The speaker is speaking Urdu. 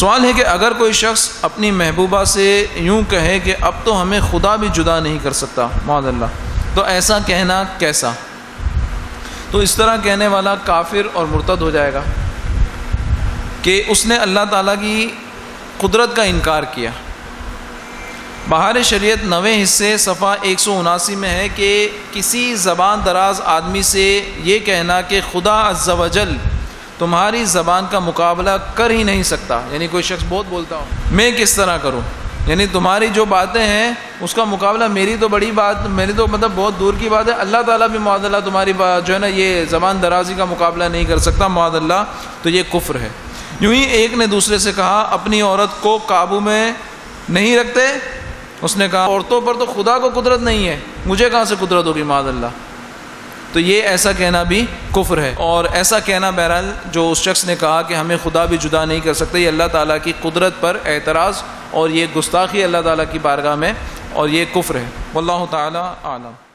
سوال ہے کہ اگر کوئی شخص اپنی محبوبہ سے یوں کہے کہ اب تو ہمیں خدا بھی جدا نہیں کر سکتا، معاذ اللہ، تو ایسا کہنا کیسا؟ تو اس طرح کہنے والا کافر اور مرتد ہو جائے گا کہ اس نے اللہ تعالیٰ کی قدرت کا انکار کیا۔ بہار شریعت نویں حصے صفحہ ایک سو اناسی میں ہے کہ کسی زبان دراز آدمی سے یہ کہنا کہ خدا عز و جل تمہاری زبان کا مقابلہ کر ہی نہیں سکتا۔ یعنی کوئی شخص بہت بولتا ہو، میں کس طرح کروں؟ یعنی تمہاری جو باتیں ہیں، اس کا مقابلہ میری تو بڑی بات میری تو مطلب بہت دور کی بات ہے۔ اللہ تعالیٰ بھی معاد اللہ تمہاری بات جو ہے نا، یہ زبان درازی کا مقابلہ نہیں کر سکتا معاد اللہ، تو یہ کفر ہے۔ یوں ہی ایک نے دوسرے سے کہا، اپنی عورت کو قابو میں نہیں رکھتے۔ اس نے کہا، عورتوں پر تو خدا کو قدرت نہیں ہے، مجھے کہاں سے قدرت ہوگی معاد اللہ؟ تو یہ ایسا کہنا بھی کفر ہے۔ اور ایسا کہنا بہرحال جو اس شخص نے کہا کہ ہمیں خدا بھی جدا نہیں کر سکتے، یہ اللہ تعالیٰ کی قدرت پر اعتراض اور یہ گستاخی اللہ تعالیٰ کی بارگاہ میں اور یہ کفر ہے۔ واللہ تعالیٰ عالم۔